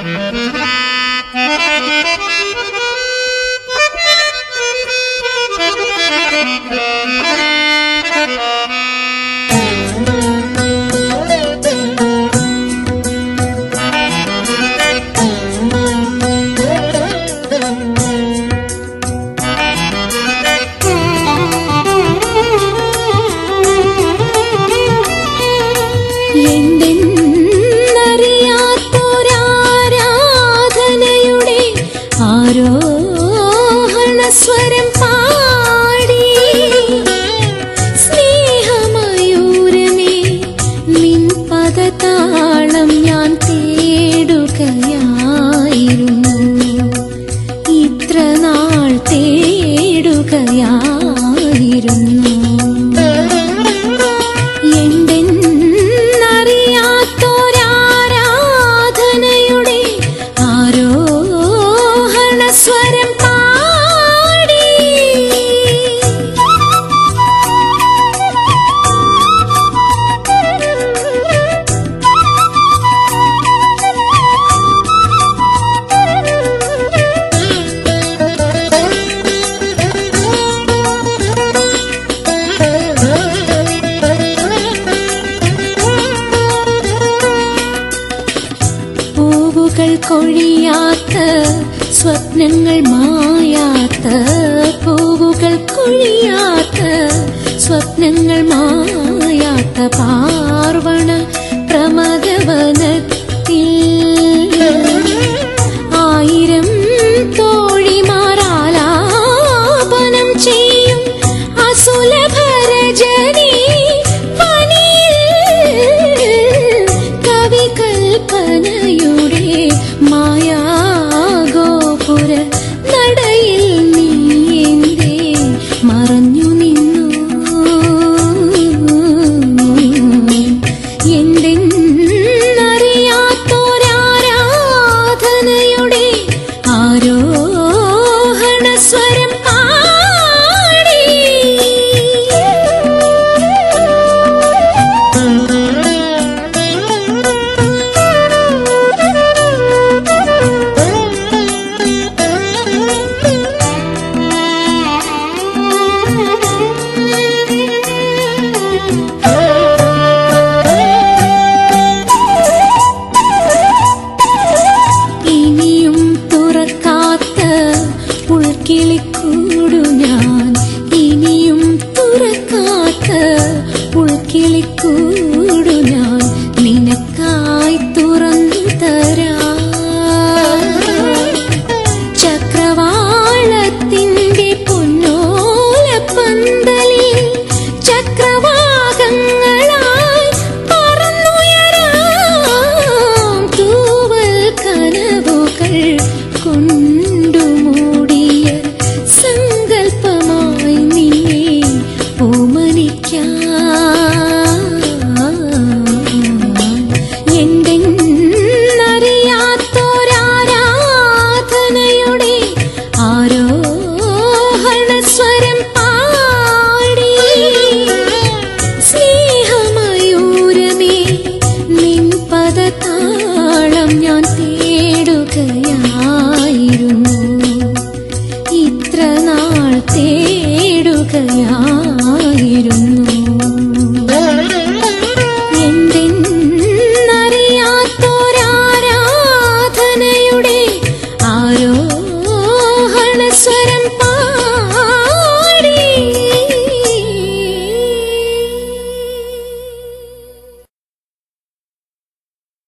Thank you. ആരോഹണ സ്വരം പാടി. സ്നേഹമയൂരമേ നിൻ പദതാളം ഞാൻ തേടുകയായിരുന്നു. ഇത്ര നാൾ തേടുകയായിരുന്നു കൊഴിയാത്ത സ്വപ്നങ്ങൾ മായാത്ത പൂവുകൾ കൊഴിയാത്ത സ്വപ്നങ്ങൾ മായാത്ത പാർവണ പ്രമദവനത്തിൽ. ആയിരം ചെയ്യും അസുലഭരജനി പുൾക്കിളിക്കൂടു